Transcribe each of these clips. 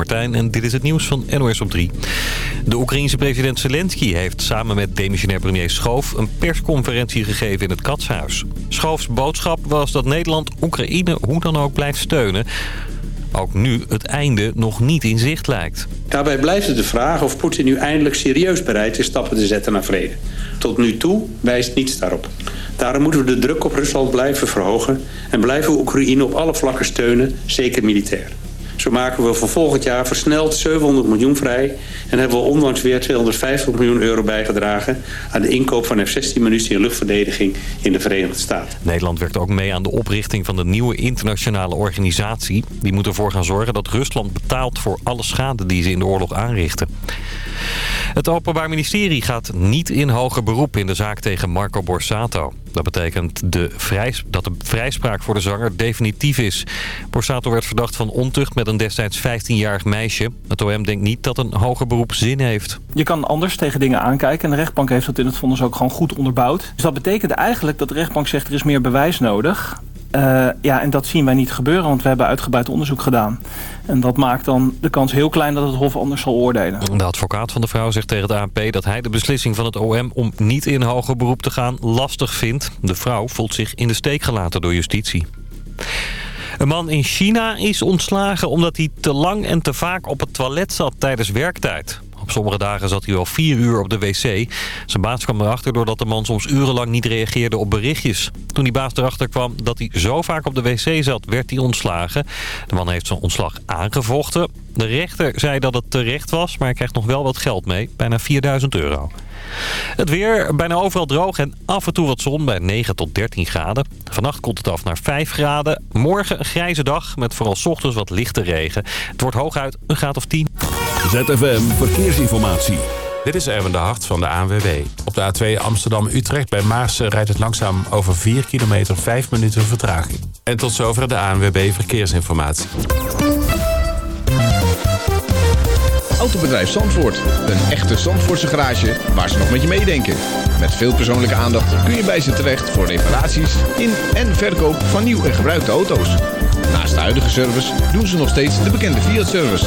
Martijn en dit is het nieuws van NOS op 3. De Oekraïense president Zelensky heeft samen met demissionair premier Schoof... een persconferentie gegeven in het Katshuis. Schoofs boodschap was dat Nederland Oekraïne hoe dan ook blijft steunen... Ook nu het einde nog niet in zicht lijkt. Daarbij blijft het de vraag of Poetin nu eindelijk serieus bereid is stappen te zetten naar vrede. Tot nu toe wijst niets daarop. Daarom moeten we de druk op Rusland blijven verhogen... en blijven we Oekraïne op alle vlakken steunen, zeker militair. Zo maken we voor volgend jaar versneld 700 miljoen vrij... en hebben we onlangs weer 250 miljoen euro bijgedragen... aan de inkoop van F-16-munitie en luchtverdediging in de Verenigde Staten. Nederland werkt ook mee aan de oprichting van de nieuwe internationale organisatie. Die moet ervoor gaan zorgen dat Rusland betaalt voor alle schade die ze in de oorlog aanrichten. Het Openbaar Ministerie gaat niet in hoger beroep in de zaak tegen Marco Borsato. Dat betekent de dat de vrijspraak voor de zanger definitief is. Borsato werd verdacht van ontucht met een destijds 15-jarig meisje. Het OM denkt niet dat een hoger beroep zin heeft. Je kan anders tegen dingen aankijken. En de rechtbank heeft dat in het vonnis ook gewoon goed onderbouwd. Dus dat betekent eigenlijk dat de rechtbank zegt er is meer bewijs nodig. Uh, ja, en dat zien wij niet gebeuren, want we hebben uitgebreid onderzoek gedaan. En dat maakt dan de kans heel klein dat het Hof anders zal oordelen. De advocaat van de vrouw zegt tegen het ANP dat hij de beslissing van het OM om niet in hoger beroep te gaan lastig vindt. De vrouw voelt zich in de steek gelaten door justitie. Een man in China is ontslagen omdat hij te lang en te vaak op het toilet zat tijdens werktijd. Op sommige dagen zat hij wel vier uur op de wc. Zijn baas kwam erachter doordat de man soms urenlang niet reageerde op berichtjes. Toen die baas erachter kwam dat hij zo vaak op de wc zat, werd hij ontslagen. De man heeft zijn ontslag aangevochten. De rechter zei dat het terecht was, maar hij krijgt nog wel wat geld mee. Bijna 4000 euro. Het weer bijna overal droog en af en toe wat zon bij 9 tot 13 graden. Vannacht komt het af naar 5 graden. Morgen een grijze dag met vooral ochtends wat lichte regen. Het wordt hooguit een graad of 10. ZFM Verkeersinformatie. Dit is Erwin de Hart van de ANWB. Op de A2 Amsterdam-Utrecht bij Maarsen rijdt het langzaam over 4 kilometer 5 minuten vertraging. En tot zover de ANWB Verkeersinformatie. Autobedrijf Zandvoort. Een echte Zandvoortse garage waar ze nog met je meedenken. Met veel persoonlijke aandacht kun je bij ze terecht voor reparaties in en verkoop van nieuw en gebruikte auto's. Naast de huidige service doen ze nog steeds de bekende Fiat-service.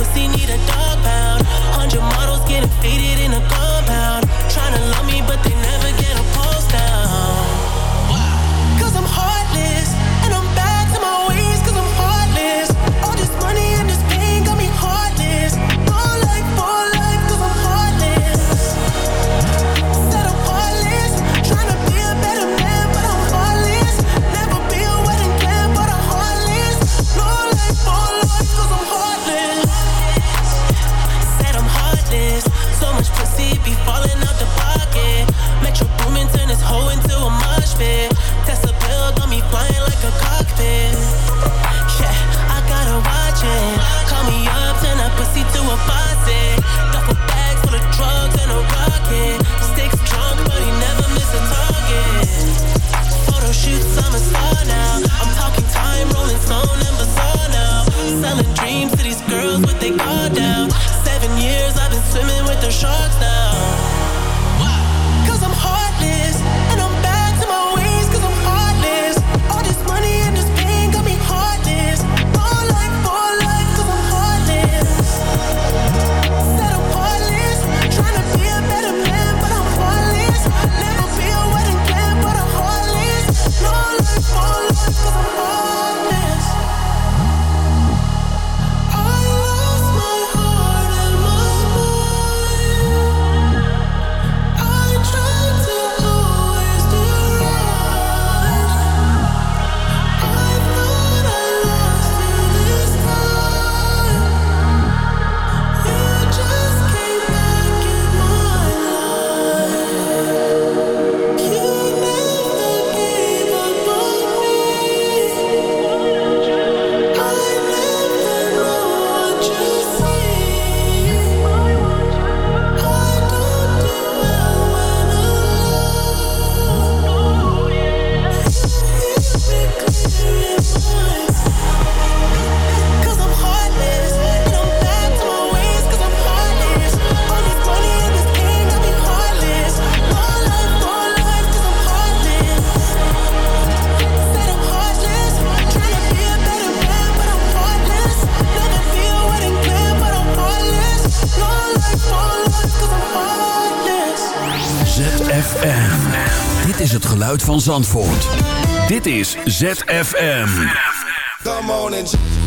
pussy need a dog pound. Hundred models getting faded in a compound. Trying to love me, but they never get a pulse down. van Zandvoort. Dit is ZFM. Come on and...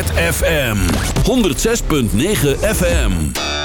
ZFM 106.9 FM.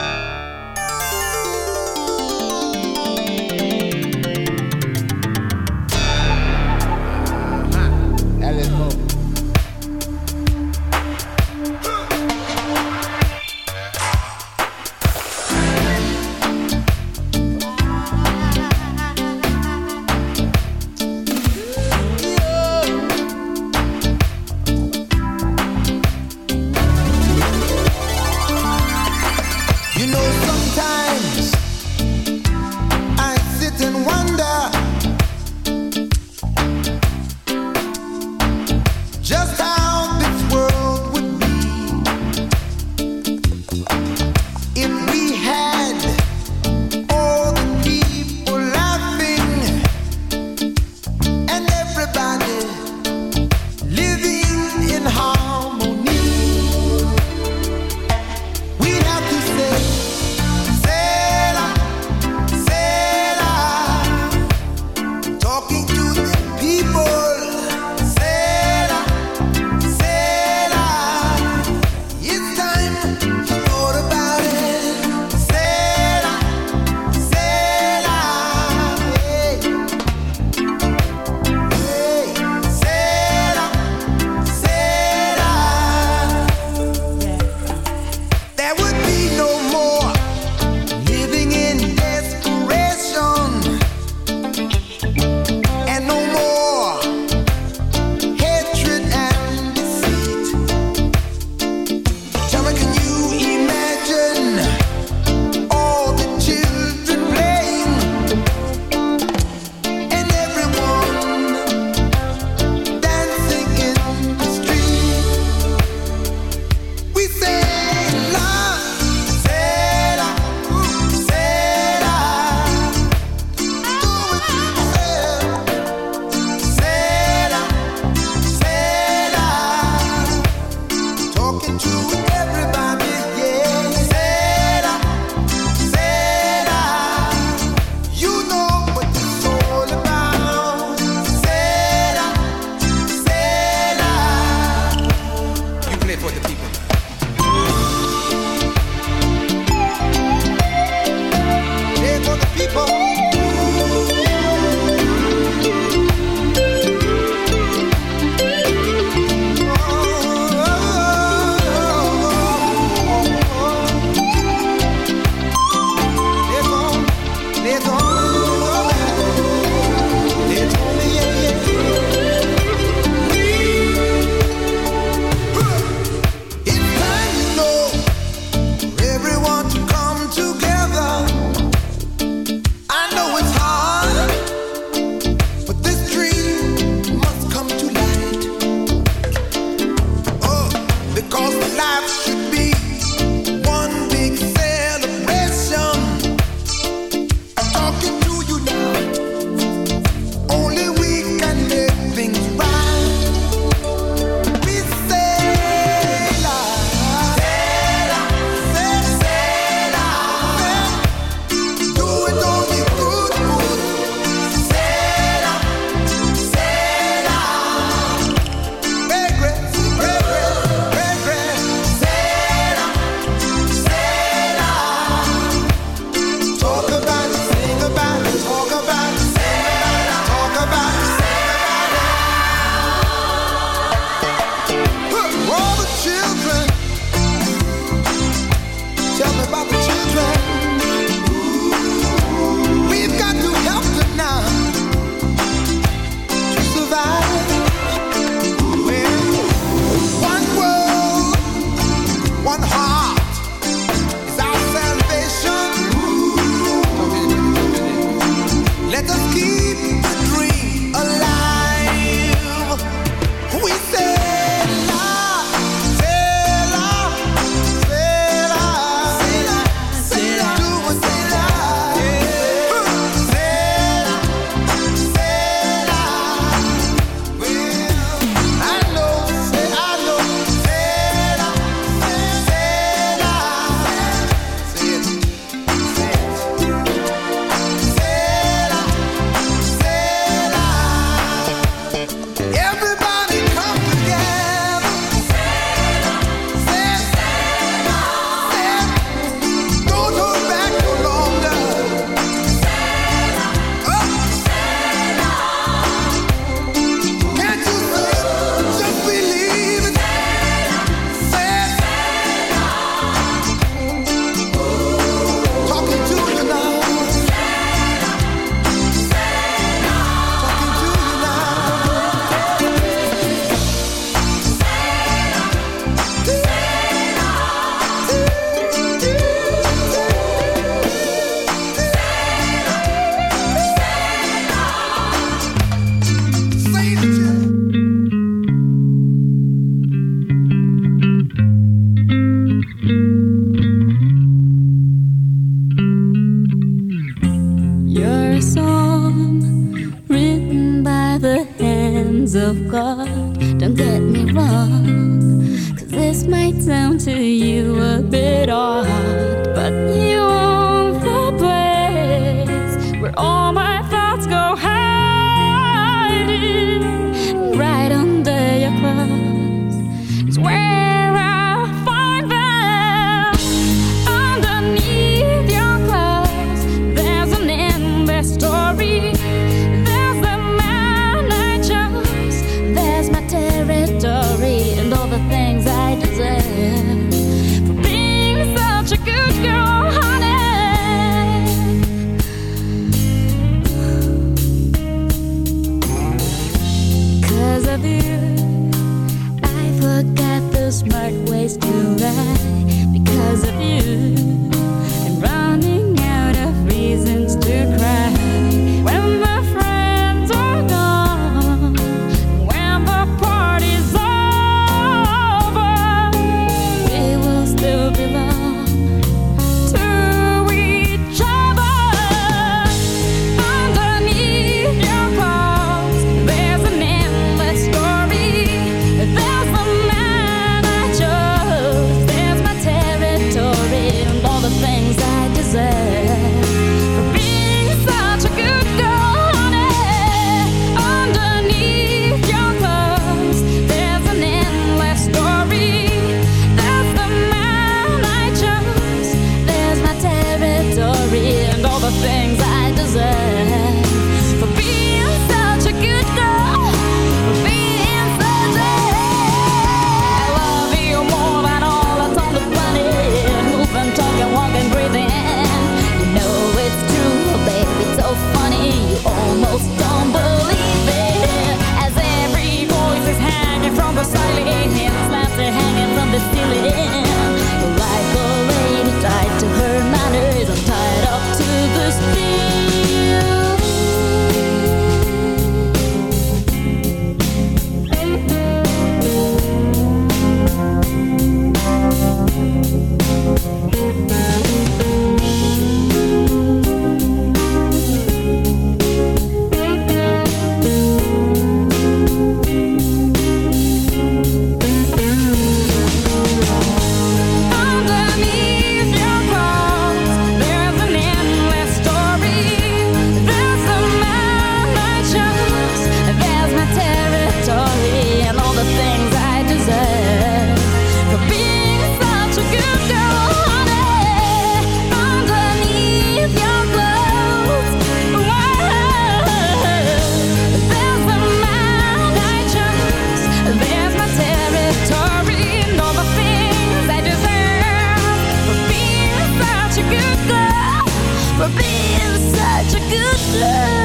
good love